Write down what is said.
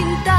cinta